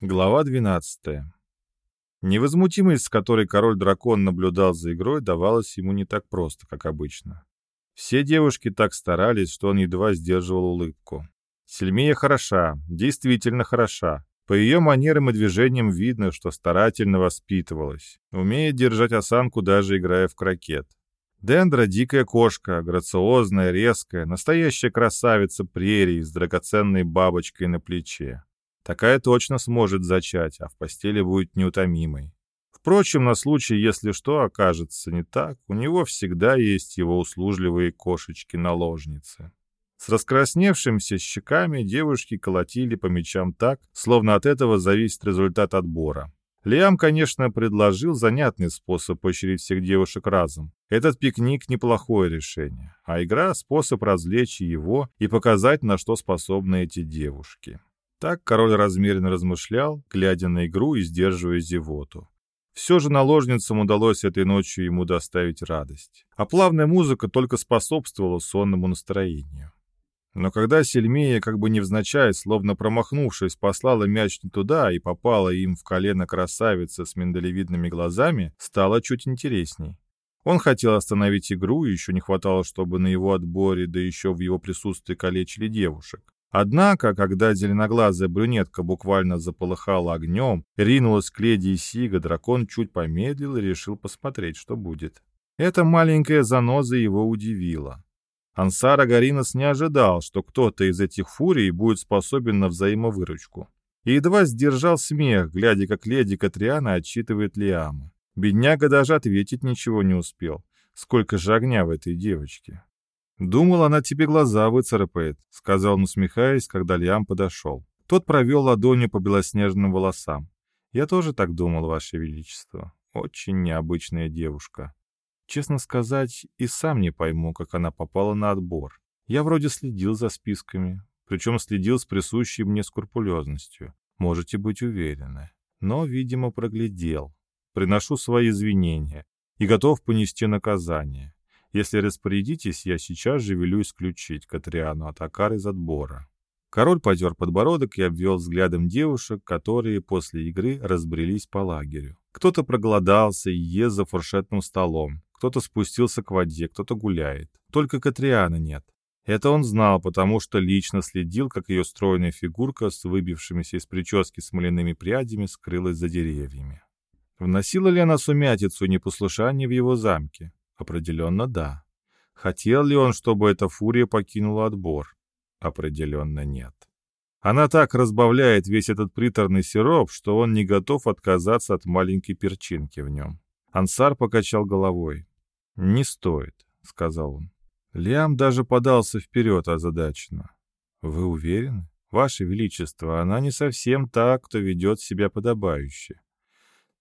Глава 12. Невозмутимость, с которой король-дракон наблюдал за игрой, давалась ему не так просто, как обычно. Все девушки так старались, что он едва сдерживал улыбку. Сельмия хороша, действительно хороша. По ее манерам и движениям видно, что старательно воспитывалась. Умеет держать осанку, даже играя в крокет. Дендра — дикая кошка, грациозная, резкая, настоящая красавица прерий с драгоценной бабочкой на плече. Такая точно сможет зачать, а в постели будет неутомимой. Впрочем, на случай, если что окажется не так, у него всегда есть его услужливые кошечки-наложницы. С раскрасневшимися щеками девушки колотили по мечам так, словно от этого зависит результат отбора. Лиам, конечно, предложил занятный способ поощрить всех девушек разом. Этот пикник — неплохое решение, а игра — способ развлечь его и показать, на что способны эти девушки. Так король размеренно размышлял, глядя на игру и сдерживая зевоту. Все же наложницам удалось этой ночью ему доставить радость. А плавная музыка только способствовала сонному настроению. Но когда Сельмея, как бы невзначай, словно промахнувшись, послала мяч не туда и попала им в колено красавица с миндалевидными глазами, стало чуть интересней. Он хотел остановить игру, и еще не хватало, чтобы на его отборе, да еще в его присутствии калечили девушек. Однако, когда зеленоглазая брюнетка буквально заполыхала огнем, ринулась к леди и Сига, дракон чуть помедлил и решил посмотреть, что будет. Эта маленькая заноза его удивила. Ансар Агаринос не ожидал, что кто-то из этих фурий будет способен на взаимовыручку. И едва сдержал смех, глядя, как леди Катриана отчитывает Лиама. Бедняга даже ответить ничего не успел. Сколько же огня в этой девочке. «Думал, она тебе глаза выцарапает», — сказал он, усмехаясь, когда Лиам подошел. Тот провел ладонью по белоснежным волосам. «Я тоже так думал, Ваше Величество. Очень необычная девушка. Честно сказать, и сам не пойму, как она попала на отбор. Я вроде следил за списками, причем следил с присущей мне скрупулезностью. Можете быть уверены. Но, видимо, проглядел. Приношу свои извинения и готов понести наказание. Если распорядитесь, я сейчас же велю исключить Катриану Атакар из отбора». Король потер подбородок и обвел взглядом девушек, которые после игры разбрелись по лагерю. Кто-то проголодался и ест за фуршетным столом, кто-то спустился к воде, кто-то гуляет. Только Катрианы нет. Это он знал, потому что лично следил, как ее стройная фигурка с выбившимися из прически смоляными прядями скрылась за деревьями. Вносила ли она сумятицу и непослушание в его замке? Определенно да. Хотел ли он, чтобы эта фурия покинула отбор? Определенно нет. Она так разбавляет весь этот приторный сироп, что он не готов отказаться от маленькой перчинки в нем. Ансар покачал головой. «Не стоит», — сказал он. Лиам даже подался вперед озадаченно. «Вы уверены? Ваше Величество, она не совсем та, кто ведет себя подобающе».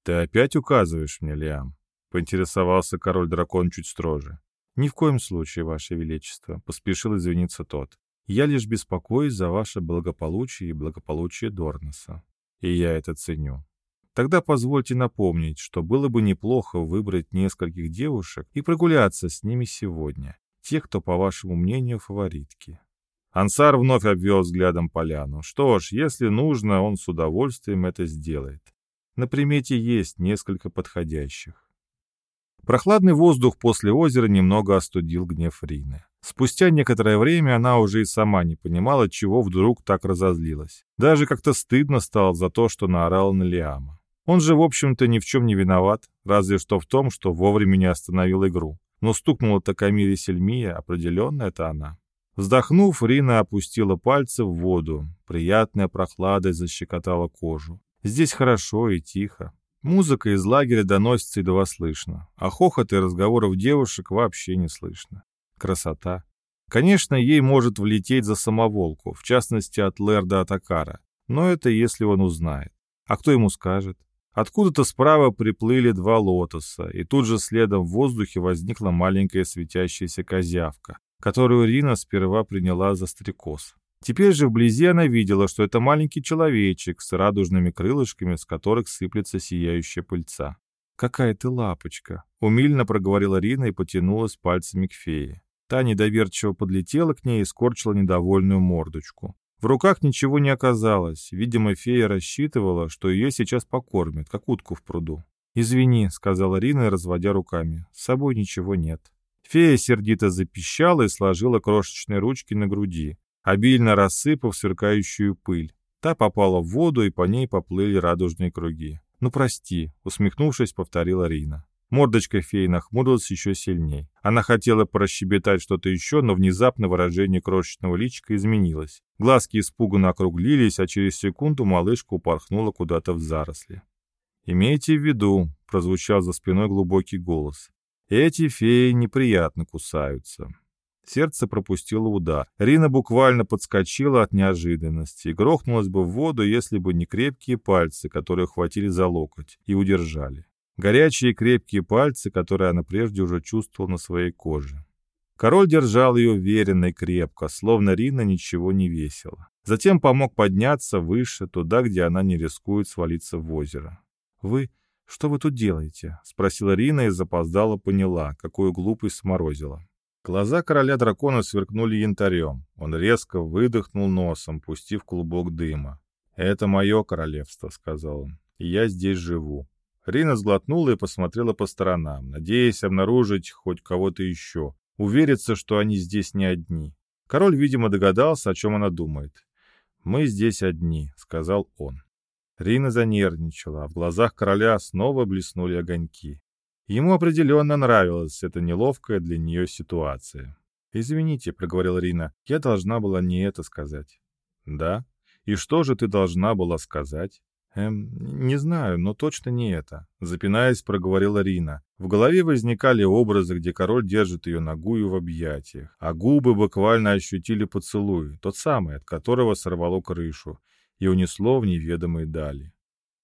«Ты опять указываешь мне, Лиам?» — поинтересовался король-дракон чуть строже. «Ни в коем случае, Ваше Величество», — поспешил извиниться тот. «Я лишь беспокоюсь за ваше благополучие и благополучие Дорнеса. И я это ценю. Тогда позвольте напомнить, что было бы неплохо выбрать нескольких девушек и прогуляться с ними сегодня. Тех, кто, по вашему мнению, фаворитки». Ансар вновь обвел взглядом поляну. Что ж, если нужно, он с удовольствием это сделает. На примете есть несколько подходящих. Прохладный воздух после озера немного остудил гнев Рины. Спустя некоторое время она уже и сама не понимала, чего вдруг так разозлилась. Даже как-то стыдно стало за то, что наорала на Лиама. Он же, в общем-то, ни в чем не виноват, разве что в том, что вовремя не остановил игру. Но стукнула-то Камиле Сельмия, определенно это она. Вздохнув, Рина опустила пальцы в воду. Приятная прохлада защекотала кожу. Здесь хорошо и тихо. Музыка из лагеря доносится едва слышно, а хохот и разговоров девушек вообще не слышно. Красота. Конечно, ей может влететь за самоволку, в частности от Лерда Атакара, но это если он узнает. А кто ему скажет? Откуда-то справа приплыли два лотоса, и тут же следом в воздухе возникла маленькая светящаяся козявка, которую Рина сперва приняла за стрекоз. Теперь же вблизи она видела, что это маленький человечек с радужными крылышками, с которых сыплется сияющая пыльца. «Какая ты лапочка!» — умильно проговорила Рина и потянулась пальцами к фее. Та недоверчиво подлетела к ней и скорчила недовольную мордочку. В руках ничего не оказалось. Видимо, фея рассчитывала, что ее сейчас покормят, как утку в пруду. «Извини», — сказала Рина, разводя руками. «С собой ничего нет». Фея сердито запищала и сложила крошечные ручки на груди, обильно рассыпав сверкающую пыль. Та попала в воду, и по ней поплыли радужные круги. «Ну, прости», — усмехнувшись, повторила Рина. Мордочка феи нахмурилась еще сильней. Она хотела прощебетать что-то еще, но внезапно выражение крошечного личика изменилось. Глазки испуганно округлились, а через секунду малышка упорхнула куда-то в заросли. «Имейте в виду», — прозвучал за спиной глубокий голос, — «эти феи неприятно кусаются». Сердце пропустило удар. Рина буквально подскочила от неожиданности и грохнулась бы в воду, если бы не крепкие пальцы, которые хватили за локоть и удержали. Горячие крепкие пальцы, которые она прежде уже чувствовала на своей коже. Король держал ее уверенно и крепко, словно Рина ничего не весила. Затем помог подняться выше, туда, где она не рискует свалиться в озеро. «Вы... что вы тут делаете?» — спросила Рина и запоздала поняла, какую глупость сморозила. Глаза короля дракона сверкнули янтарем. Он резко выдохнул носом, пустив клубок дыма. «Это мое королевство», — сказал он, — «и я здесь живу. Рина сглотнула и посмотрела по сторонам, надеясь обнаружить хоть кого-то еще, увериться, что они здесь не одни. Король, видимо, догадался, о чем она думает. «Мы здесь одни», — сказал он. Рина занервничала, а в глазах короля снова блеснули огоньки. Ему определенно нравилась эта неловкая для нее ситуация. «Извините», — проговорила Рина, — «я должна была не это сказать». «Да? И что же ты должна была сказать?» «Эм, не знаю, но точно не это», — запинаясь, проговорила Рина. В голове возникали образы, где король держит ее ногую в объятиях, а губы буквально ощутили поцелуй, тот самый, от которого сорвало крышу, и унесло в неведомые дали.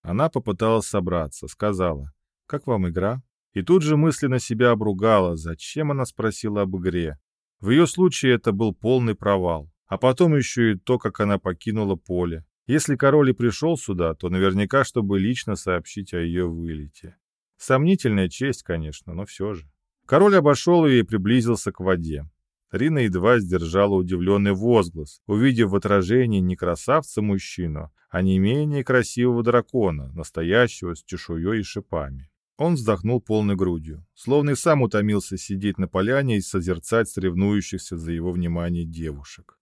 Она попыталась собраться, сказала, «Как вам игра?» И тут же мысленно себя обругала, зачем она спросила об игре. В ее случае это был полный провал. А потом еще и то, как она покинула поле. Если король и пришел сюда, то наверняка, чтобы лично сообщить о ее вылете. Сомнительная честь, конечно, но все же. Король обошел ее и приблизился к воде. Рина едва сдержала удивленный возглас, увидев в отражении не красавца-мужчину, а не менее красивого дракона, настоящего с чешуей и шипами. Он вздохнул полной грудью, словно и сам утомился сидеть на поляне и созерцать соревнующихся за его внимание девушек.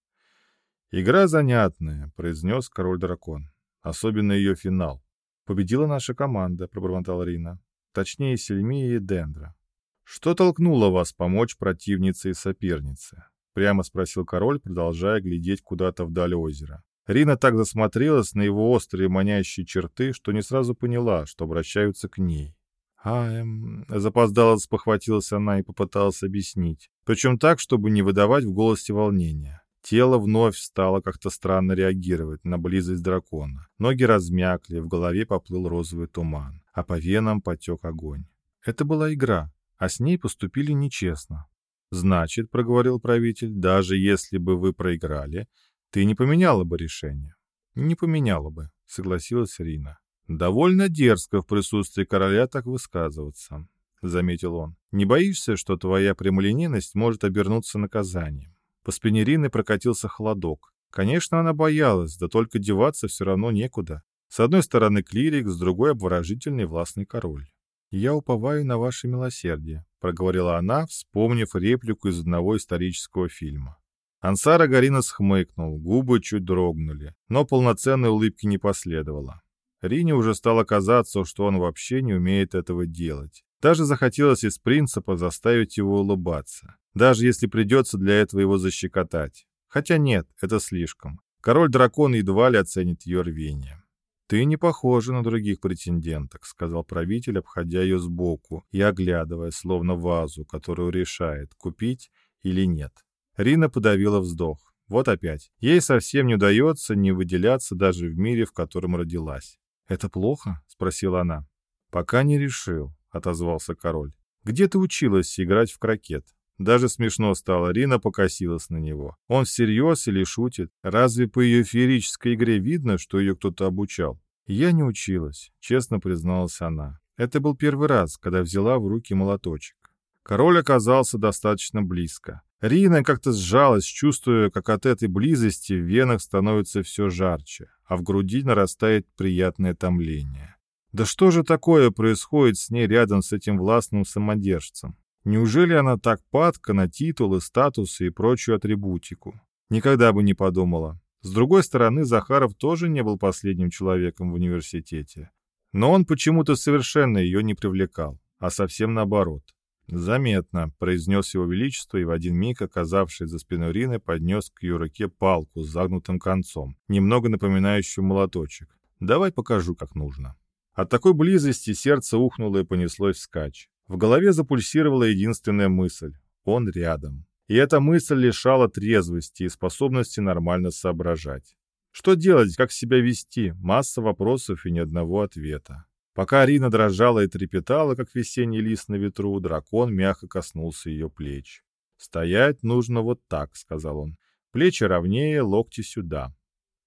«Игра занятная», — произнес король-дракон. «Особенно ее финал. Победила наша команда», — пробормотала Рина. «Точнее, Сельмия и Дендра». «Что толкнуло вас помочь противнице и сопернице?» — прямо спросил король, продолжая глядеть куда-то вдаль озера. Рина так засмотрелась на его острые манящие черты, что не сразу поняла, что обращаются к ней. «А, эм...» — запоздала спохватилась она и попыталась объяснить. Причем так, чтобы не выдавать в голосе волнения. Тело вновь стало как-то странно реагировать на близость дракона. Ноги размякли, в голове поплыл розовый туман, а по венам потек огонь. Это была игра, а с ней поступили нечестно. «Значит, — проговорил правитель, — даже если бы вы проиграли, ты не поменяла бы решение». «Не поменяла бы», — согласилась Рина. «Довольно дерзко в присутствии короля так высказываться», — заметил он. «Не боишься, что твоя прямолинейность может обернуться наказанием?» По спине Рины прокатился холодок. Конечно, она боялась, да только деваться все равно некуда. С одной стороны клирик, с другой обворожительный властный король. «Я уповаю на ваше милосердие», — проговорила она, вспомнив реплику из одного исторического фильма. Ансара Гарина схмыкнул, губы чуть дрогнули, но полноценной улыбки не последовало. Рине уже стало казаться, что он вообще не умеет этого делать. Даже захотелось из принципа заставить его улыбаться даже если придется для этого его защекотать. Хотя нет, это слишком. Король-дракон едва ли оценит ее рвение. «Ты не похожа на других претенденток», — сказал правитель, обходя ее сбоку и оглядывая, словно вазу, которую решает, купить или нет. Рина подавила вздох. Вот опять. Ей совсем не удается не выделяться даже в мире, в котором родилась. «Это плохо?» — спросила она. «Пока не решил», — отозвался король. «Где ты училась играть в крокет?» Даже смешно стало, Рина покосилась на него. Он всерьез или шутит? Разве по ее феерической игре видно, что ее кто-то обучал? Я не училась, честно призналась она. Это был первый раз, когда взяла в руки молоточек. Король оказался достаточно близко. Рина как-то сжалась, чувствуя, как от этой близости в венах становится все жарче, а в груди нарастает приятное томление. Да что же такое происходит с ней рядом с этим властным самодержцем? Неужели она так падка на титулы, статусы и прочую атрибутику? Никогда бы не подумала. С другой стороны, Захаров тоже не был последним человеком в университете. Но он почему-то совершенно ее не привлекал, а совсем наоборот. «Заметно», — произнес его величество, и в один миг, оказавшись за спиной Рины, поднес к ее руке палку с загнутым концом, немного напоминающую молоточек. «Давай покажу, как нужно». От такой близости сердце ухнуло и понеслось вскачь. В голове запульсировала единственная мысль — он рядом. И эта мысль лишала трезвости и способности нормально соображать. Что делать, как себя вести? Масса вопросов и ни одного ответа. Пока Арина дрожала и трепетала, как весенний лист на ветру, дракон мягко коснулся ее плеч. «Стоять нужно вот так», — сказал он. «Плечи ровнее, локти сюда».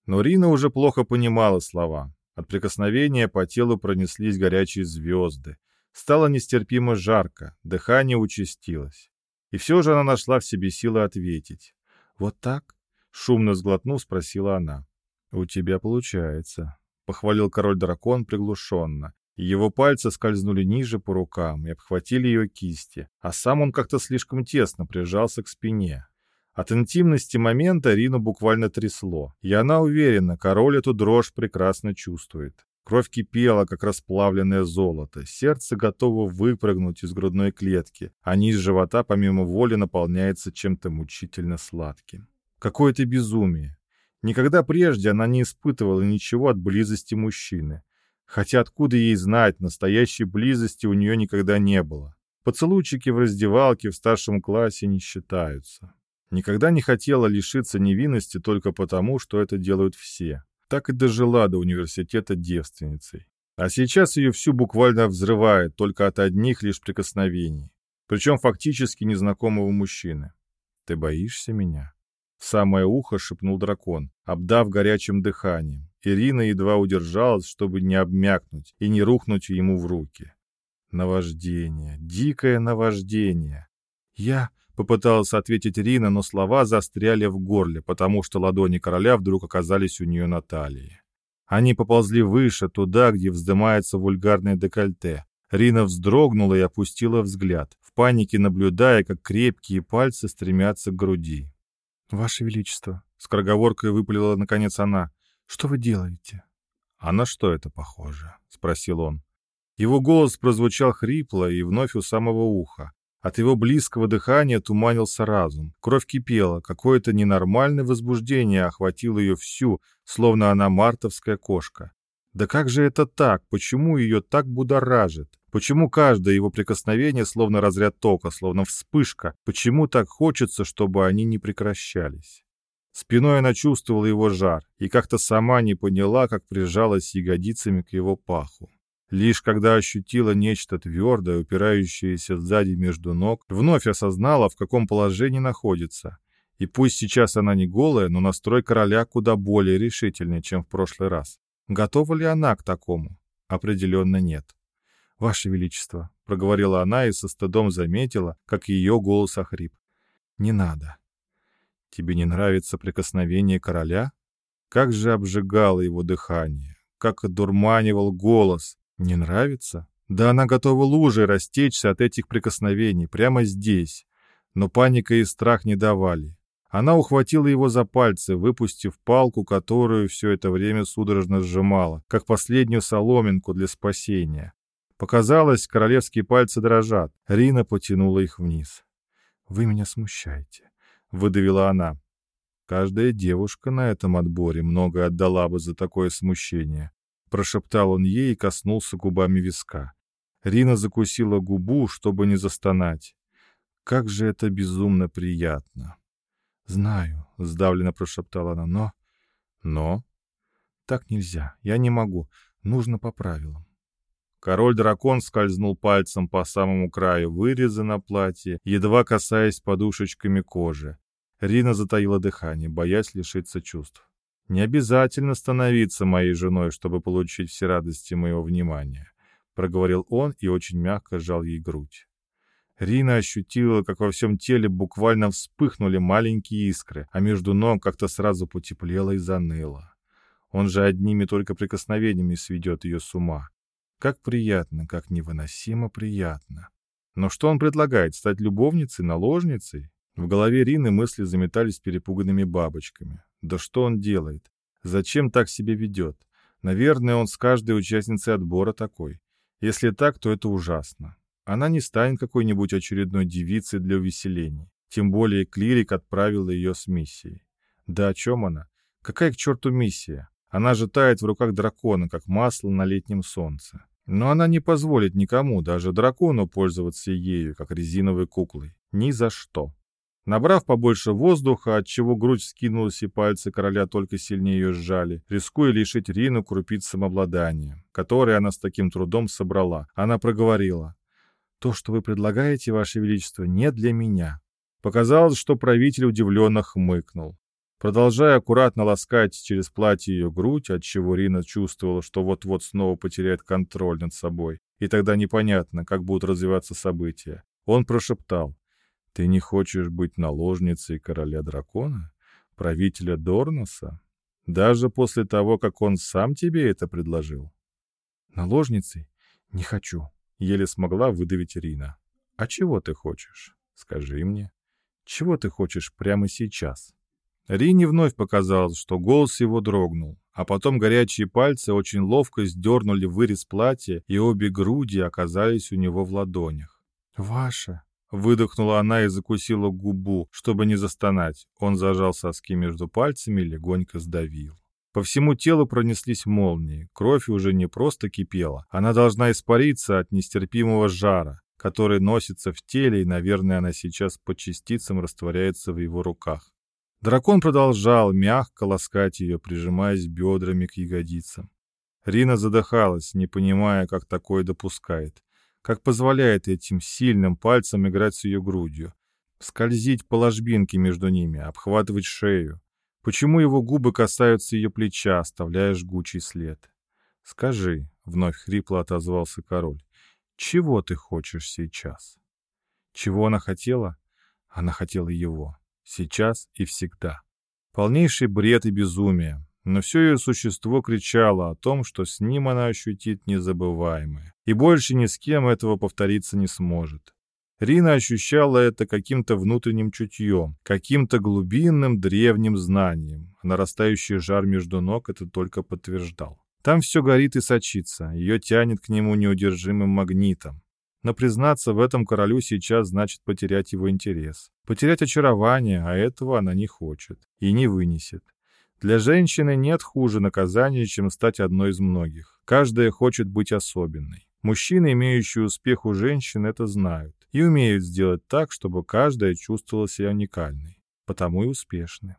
Но Рина уже плохо понимала слова. От прикосновения по телу пронеслись горячие звезды. Стало нестерпимо жарко, дыхание участилось. И все же она нашла в себе силы ответить. «Вот так?» — шумно сглотнув, спросила она. «У тебя получается», — похвалил король-дракон приглушенно. Его пальцы скользнули ниже по рукам и обхватили ее кисти, а сам он как-то слишком тесно прижался к спине. От интимности момента Рину буквально трясло, и она уверена, король эту дрожь прекрасно чувствует. Кровь кипела, как расплавленное золото. Сердце готово выпрыгнуть из грудной клетки, а низ живота помимо воли наполняется чем-то мучительно сладким. Какое-то безумие. Никогда прежде она не испытывала ничего от близости мужчины. Хотя откуда ей знать, настоящей близости у нее никогда не было. Поцелуйчики в раздевалке в старшем классе не считаются. Никогда не хотела лишиться невинности только потому, что это делают все так и дожила до университета девственницей. А сейчас ее всю буквально взрывает только от одних лишь прикосновений, причем фактически незнакомого мужчины. «Ты боишься меня?» Самое ухо шепнул дракон, обдав горячим дыханием. Ирина едва удержалась, чтобы не обмякнуть и не рухнуть ему в руки. Наваждение, дикое наваждение. Я Попыталась ответить Рина, но слова застряли в горле, потому что ладони короля вдруг оказались у нее на талии. Они поползли выше, туда, где вздымается вульгарное декольте. Рина вздрогнула и опустила взгляд, в панике наблюдая, как крепкие пальцы стремятся к груди. «Ваше Величество», — скороговоркой выпалила наконец она, — «что вы делаете?» «А на что это похоже?» — спросил он. Его голос прозвучал хрипло и вновь у самого уха, от его близкого дыхания туманился разум. Кровь кипела, какое-то ненормальное возбуждение охватило ее всю, словно она мартовская кошка. Да как же это так? Почему ее так будоражит? Почему каждое его прикосновение словно разряд тока, словно вспышка? Почему так хочется, чтобы они не прекращались? Спиной она чувствовала его жар и как-то сама не поняла, как прижалась ягодицами к его паху. Лишь когда ощутила нечто твердое, упирающееся сзади между ног, вновь осознала, в каком положении находится. И пусть сейчас она не голая, но настрой короля куда более решительный, чем в прошлый раз. Готова ли она к такому? Определенно нет. «Ваше Величество», — проговорила она и со стыдом заметила, как ее голос охрип. «Не надо». «Тебе не нравится прикосновение короля?» Как же обжигало его дыхание, как одурманивал голос, не нравится? Да она готова лужей растечься от этих прикосновений, прямо здесь. Но паника и страх не давали. Она ухватила его за пальцы, выпустив палку, которую все это время судорожно сжимала, как последнюю соломинку для спасения. Показалось, королевские пальцы дрожат. Рина потянула их вниз. «Вы меня смущаете», — выдавила она. Каждая девушка на этом отборе многое отдала бы за такое смущение. Прошептал он ей и коснулся губами виска. Рина закусила губу, чтобы не застонать. Как же это безумно приятно. «Знаю», — сдавленно прошептала она, — «но...» «Но?» «Так нельзя. Я не могу. Нужно по правилам». Король-дракон скользнул пальцем по самому краю выреза на платье, едва касаясь подушечками кожи. Рина затаила дыхание, боясь лишиться чувств. Не обязательно становиться моей женой, чтобы получить все радости моего внимания», — проговорил он и очень мягко сжал ей грудь. Рина ощутила, как во всем теле буквально вспыхнули маленькие искры, а между ног как-то сразу потеплело и заныло. Он же одними только прикосновениями сведет ее с ума. Как приятно, как невыносимо приятно. Но что он предлагает, стать любовницей, наложницей? В голове Рины мысли заметались перепуганными бабочками. Да что он делает? Зачем так себя ведет? Наверное, он с каждой участницей отбора такой. Если так, то это ужасно. Она не станет какой-нибудь очередной девицей для увеселений. Тем более клирик отправил ее с миссией. Да о чем она? Какая к черту миссия? Она же тает в руках дракона, как масло на летнем солнце. Но она не позволит никому, даже дракону, пользоваться ею, как резиновой куклой. Ни за что. Набрав побольше воздуха, отчего грудь скинулась и пальцы короля только сильнее ее сжали, рискуя лишить Рину крупиц самообладания, которое она с таким трудом собрала, она проговорила. То, что вы предлагаете, Ваше Величество, не для меня». Показалось, что правитель удивленно хмыкнул. Продолжая аккуратно ласкать через платье ее грудь, отчего Рина чувствовала, что вот-вот снова потеряет контроль над собой, и тогда непонятно, как будут развиваться события, он прошептал. «Ты не хочешь быть наложницей короля дракона? Правителя Дорноса? Даже после того, как он сам тебе это предложил?» «Наложницей? Не хочу», Еле смогла выдавить Рина. «А чего ты хочешь? Скажи мне. Чего ты хочешь прямо сейчас?» Рине вновь показалось, что голос его дрогнул, а потом горячие пальцы очень ловко сдернули вырез платья, и обе груди оказались у него в ладонях. «Ваша!» — выдохнула она и закусила губу, чтобы не застонать. Он зажал соски между пальцами и легонько сдавил. По всему телу пронеслись молнии. Кровь уже не просто кипела. Она должна испариться от нестерпимого жара, который носится в теле, и, наверное, она сейчас по частицам растворяется в его руках. Дракон продолжал мягко ласкать ее, прижимаясь бедрами к ягодицам. Рина задыхалась, не понимая, как такое допускает, как позволяет этим сильным пальцем играть с ее грудью, скользить по ложбинке между ними, обхватывать шею, Почему его губы касаются ее плеча, оставляя жгучий след? «Скажи», — вновь хрипло отозвался король, — «чего ты хочешь сейчас?» Чего она хотела? Она хотела его. Сейчас и всегда. Полнейший бред и безумие. Но все ее существо кричало о том, что с ним она ощутит незабываемое. И больше ни с кем этого повториться не сможет. Рина ощущала это каким-то внутренним чутьем, каким-то глубинным древним знанием. Нарастающий жар между ног это только подтверждал. Там все горит и сочится, ее тянет к нему неудержимым магнитом. Но признаться в этом королю сейчас значит потерять его интерес. Потерять очарование, а этого она не хочет и не вынесет. Для женщины нет хуже наказания, чем стать одной из многих. Каждая хочет быть особенной. Мужчины, имеющие успех у женщин, это знают и умеют сделать так, чтобы каждая чувствовала себя уникальной, потому и успешны.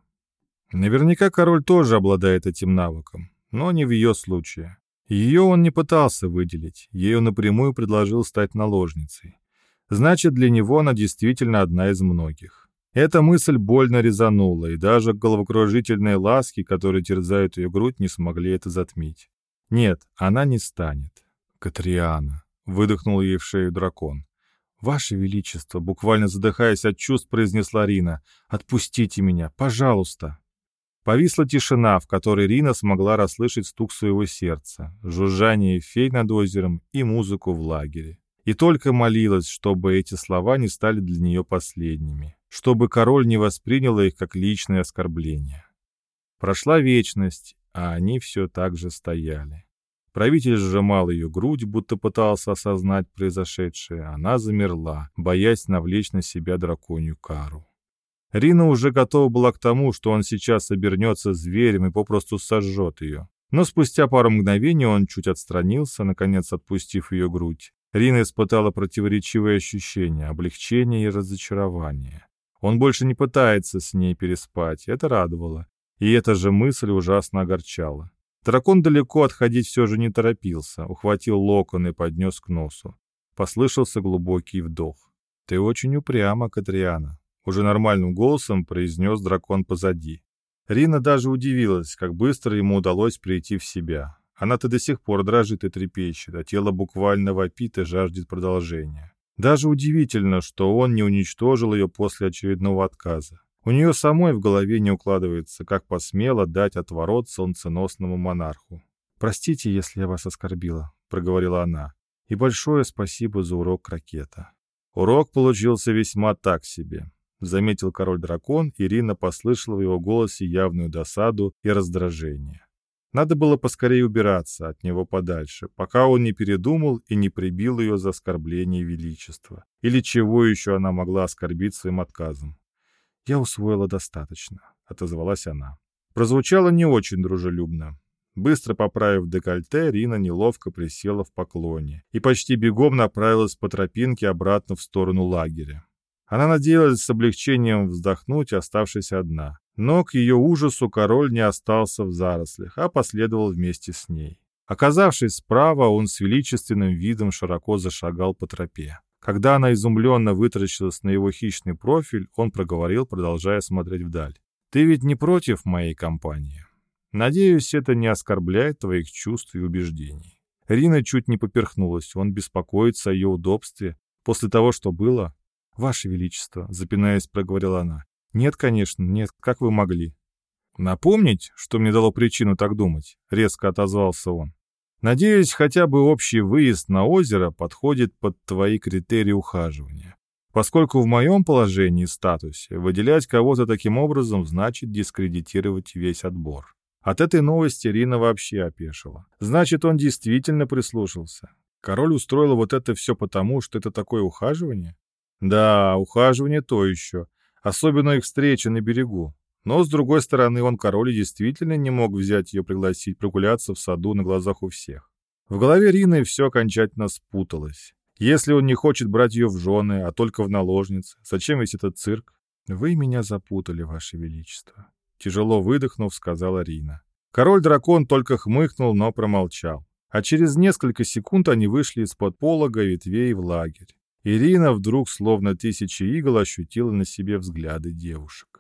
Наверняка король тоже обладает этим навыком, но не в ее случае. Ее он не пытался выделить, ею напрямую предложил стать наложницей. Значит, для него она действительно одна из многих. Эта мысль больно резанула, и даже головокружительные ласки, которые терзают ее грудь, не смогли это затмить. Нет, она не станет. Катриана, выдохнул ей в шею дракон. «Ваше Величество», буквально задыхаясь от чувств, произнесла Рина, «отпустите меня, пожалуйста». Повисла тишина, в которой Рина смогла расслышать стук своего сердца, жужжание фей над озером и музыку в лагере. И только молилась, чтобы эти слова не стали для нее последними, чтобы король не воспринял их как личное оскорбление. Прошла вечность, а они все так же стояли. Правитель сжимал ее грудь, будто пытался осознать произошедшее. Она замерла, боясь навлечь на себя драконью кару. Рина уже готова была к тому, что он сейчас обернется зверем и попросту сожжет ее. Но спустя пару мгновений он чуть отстранился, наконец отпустив ее грудь. Рина испытала противоречивые ощущения, облегчение и разочарование. Он больше не пытается с ней переспать, это радовало. И эта же мысль ужасно огорчала. Дракон далеко отходить все же не торопился, ухватил локон и поднес к носу. Послышался глубокий вдох. «Ты очень упряма, Катриана», — уже нормальным голосом произнес дракон позади. Рина даже удивилась, как быстро ему удалось прийти в себя. Она-то до сих пор дрожит и трепещет, а тело буквально вопит и жаждет продолжения. Даже удивительно, что он не уничтожил ее после очередного отказа. У нее самой в голове не укладывается, как посмело дать отворот солнценосному монарху. «Простите, если я вас оскорбила», — проговорила она. «И большое спасибо за урок ракета». Урок получился весьма так себе. Заметил король-дракон, Ирина послышала в его голосе явную досаду и раздражение. Надо было поскорее убираться от него подальше, пока он не передумал и не прибил ее за оскорбление величества. Или чего еще она могла оскорбить своим отказом. «Я усвоила достаточно», — отозвалась она. Прозвучало не очень дружелюбно. Быстро поправив декольте, Рина неловко присела в поклоне и почти бегом направилась по тропинке обратно в сторону лагеря. Она надеялась с облегчением вздохнуть, оставшись одна. Но к ее ужасу король не остался в зарослях, а последовал вместе с ней. Оказавшись справа, он с величественным видом широко зашагал по тропе. Когда она изумленно вытаращилась на его хищный профиль, он проговорил, продолжая смотреть вдаль. «Ты ведь не против моей компании? Надеюсь, это не оскорбляет твоих чувств и убеждений». Рина чуть не поперхнулась, он беспокоится о ее удобстве. После того, что было... «Ваше Величество», — запинаясь, проговорила она. «Нет, конечно, нет, как вы могли?» «Напомнить, что мне дало причину так думать?» — резко отозвался он. Надеюсь, хотя бы общий выезд на озеро подходит под твои критерии ухаживания. Поскольку в моем положении и статусе выделять кого-то таким образом значит дискредитировать весь отбор. От этой новости Рина вообще опешила. Значит, он действительно прислушался. Король устроил вот это все потому, что это такое ухаживание? Да, ухаживание то еще. Особенно их встреча на берегу. Но, с другой стороны, он король действительно не мог взять ее пригласить прогуляться в саду на глазах у всех. В голове Рины все окончательно спуталось. Если он не хочет брать ее в жены, а только в наложницы, зачем весь этот цирк? «Вы меня запутали, Ваше Величество», — тяжело выдохнув, сказала Рина. Король-дракон только хмыкнул, но промолчал. А через несколько секунд они вышли из-под полога ветвей в лагерь. Ирина вдруг, словно тысячи игл, ощутила на себе взгляды девушек.